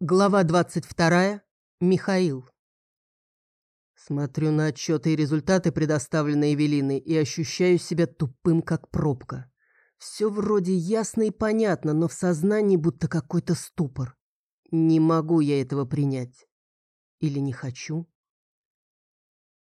Глава 22. Михаил. Смотрю на отчеты и результаты, предоставленные Эвелиной, и ощущаю себя тупым, как пробка. Все вроде ясно и понятно, но в сознании будто какой-то ступор. Не могу я этого принять. Или не хочу.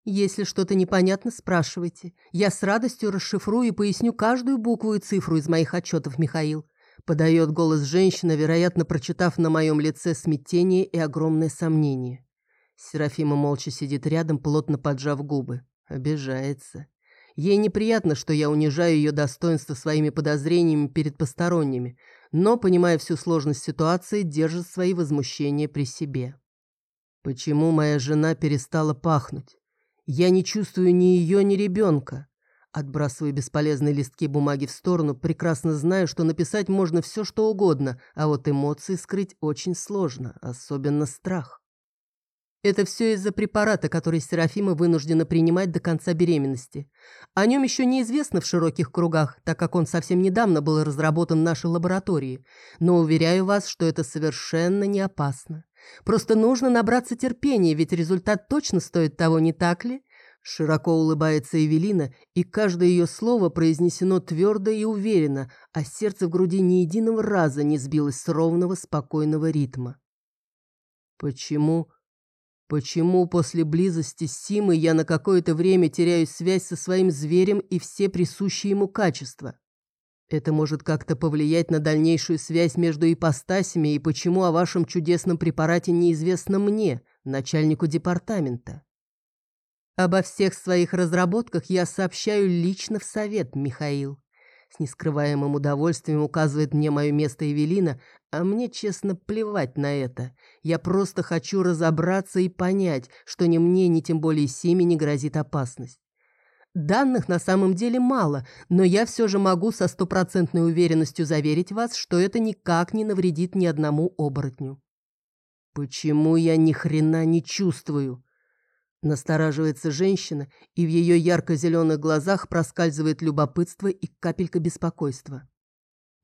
Если что-то непонятно, спрашивайте. Я с радостью расшифрую и поясню каждую букву и цифру из моих отчетов, Михаил. Подает голос женщина, вероятно, прочитав на моем лице смятение и огромное сомнение. Серафима молча сидит рядом, плотно поджав губы. Обижается. Ей неприятно, что я унижаю ее достоинство своими подозрениями перед посторонними, но, понимая всю сложность ситуации, держит свои возмущения при себе. Почему моя жена перестала пахнуть? Я не чувствую ни ее, ни ребенка. Отбрасываю бесполезные листки бумаги в сторону, прекрасно знаю, что написать можно все, что угодно, а вот эмоции скрыть очень сложно, особенно страх. Это все из-за препарата, который Серафима вынуждена принимать до конца беременности. О нем еще неизвестно в широких кругах, так как он совсем недавно был разработан в нашей лаборатории. Но уверяю вас, что это совершенно не опасно. Просто нужно набраться терпения, ведь результат точно стоит того, не так ли? Широко улыбается Эвелина, и каждое ее слово произнесено твердо и уверенно, а сердце в груди ни единого раза не сбилось с ровного, спокойного ритма. Почему... Почему после близости с Симой я на какое-то время теряю связь со своим зверем и все присущие ему качества? Это может как-то повлиять на дальнейшую связь между ипостасями и почему о вашем чудесном препарате неизвестно мне, начальнику департамента? Обо всех своих разработках я сообщаю лично в совет, Михаил. С нескрываемым удовольствием указывает мне мое место Эвелина, а мне, честно, плевать на это. Я просто хочу разобраться и понять, что ни мне, ни тем более Симе не грозит опасность. Данных на самом деле мало, но я все же могу со стопроцентной уверенностью заверить вас, что это никак не навредит ни одному оборотню. Почему я ни хрена не чувствую? Настораживается женщина, и в ее ярко-зеленых глазах проскальзывает любопытство и капелька беспокойства.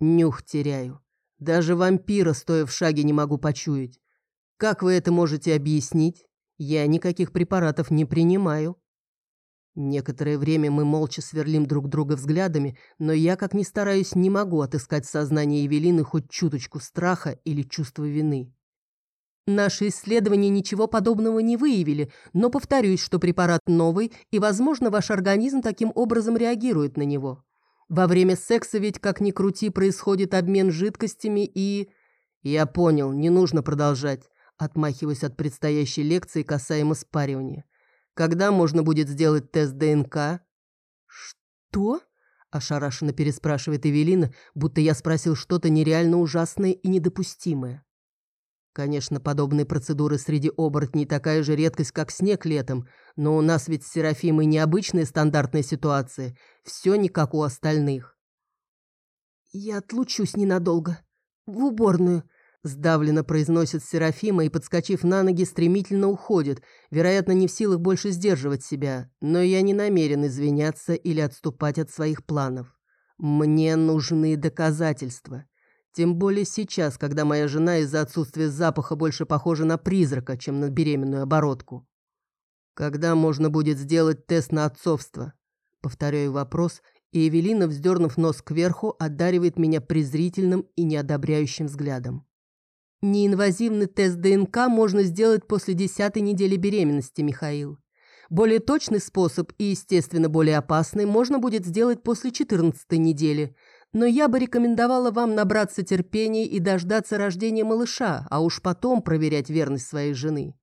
Нюх теряю. Даже вампира, стоя в шаге, не могу почуять. Как вы это можете объяснить? Я никаких препаратов не принимаю. Некоторое время мы молча сверлим друг друга взглядами, но я, как ни стараюсь, не могу отыскать в сознании Евелины хоть чуточку страха или чувства вины. Наши исследования ничего подобного не выявили, но повторюсь, что препарат новый, и, возможно, ваш организм таким образом реагирует на него. Во время секса ведь, как ни крути, происходит обмен жидкостями и... Я понял, не нужно продолжать, отмахиваясь от предстоящей лекции касаемо спаривания. Когда можно будет сделать тест ДНК? Что? Ошарашенно переспрашивает Эвелина, будто я спросил что-то нереально ужасное и недопустимое. Конечно, подобные процедуры среди оборотней такая же редкость, как снег летом, но у нас ведь с Серафимой необычная стандартная ситуация. Все не как у остальных. «Я отлучусь ненадолго. В уборную», — сдавленно произносит Серафима и, подскочив на ноги, стремительно уходит, вероятно, не в силах больше сдерживать себя, но я не намерен извиняться или отступать от своих планов. Мне нужны доказательства. Тем более сейчас, когда моя жена из-за отсутствия запаха больше похожа на призрака, чем на беременную оборотку. Когда можно будет сделать тест на отцовство? Повторяю вопрос, и Эвелина, вздернув нос кверху, одаривает меня презрительным и неодобряющим взглядом. Неинвазивный тест ДНК можно сделать после десятой недели беременности, Михаил. Более точный способ и, естественно, более опасный можно будет сделать после четырнадцатой недели – но я бы рекомендовала вам набраться терпения и дождаться рождения малыша, а уж потом проверять верность своей жены.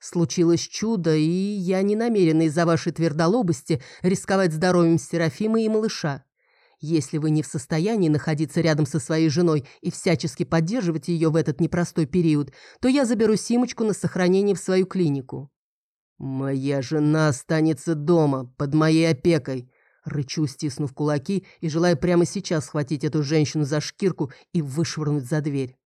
Случилось чудо, и я не намерена из-за вашей твердолобости рисковать здоровьем Серафимы и малыша. Если вы не в состоянии находиться рядом со своей женой и всячески поддерживать ее в этот непростой период, то я заберу Симочку на сохранение в свою клинику. Моя жена останется дома, под моей опекой, Рычу, стиснув кулаки и желая прямо сейчас схватить эту женщину за шкирку и вышвырнуть за дверь.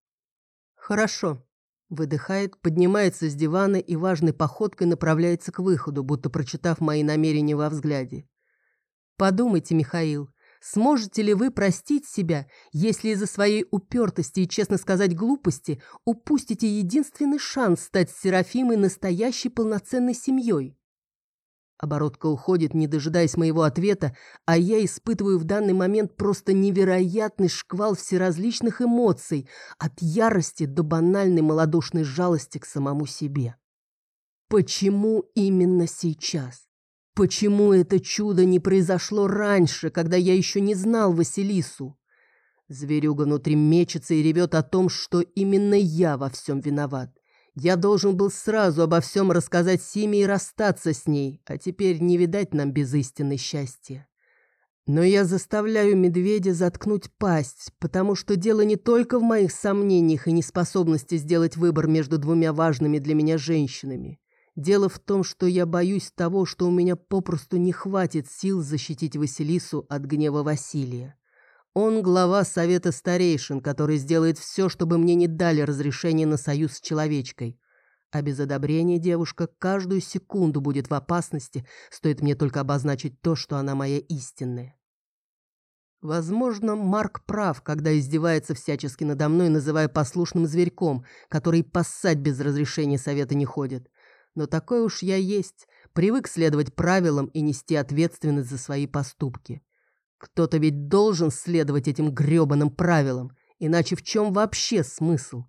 «Хорошо», — выдыхает, поднимается с дивана и важной походкой направляется к выходу, будто прочитав мои намерения во взгляде. «Подумайте, Михаил, Сможете ли вы простить себя, если из-за своей упертости и, честно сказать, глупости упустите единственный шанс стать с Серафимой настоящей полноценной семьей? Оборотка уходит, не дожидаясь моего ответа, а я испытываю в данный момент просто невероятный шквал всеразличных эмоций, от ярости до банальной малодушной жалости к самому себе. Почему именно сейчас? Почему это чудо не произошло раньше, когда я еще не знал Василису? Зверюга внутри мечется и ревет о том, что именно я во всем виноват. Я должен был сразу обо всем рассказать Симе и расстаться с ней, а теперь не видать нам без истины счастья. Но я заставляю медведя заткнуть пасть, потому что дело не только в моих сомнениях и неспособности сделать выбор между двумя важными для меня женщинами. Дело в том, что я боюсь того, что у меня попросту не хватит сил защитить Василису от гнева Василия. Он глава совета старейшин, который сделает все, чтобы мне не дали разрешения на союз с человечкой. А без одобрения девушка каждую секунду будет в опасности, стоит мне только обозначить то, что она моя истинная. Возможно, Марк прав, когда издевается всячески надо мной, называя послушным зверьком, который поссать без разрешения совета не ходит. Но такой уж я есть, привык следовать правилам и нести ответственность за свои поступки. Кто-то ведь должен следовать этим грёбаным правилам, иначе в чем вообще смысл?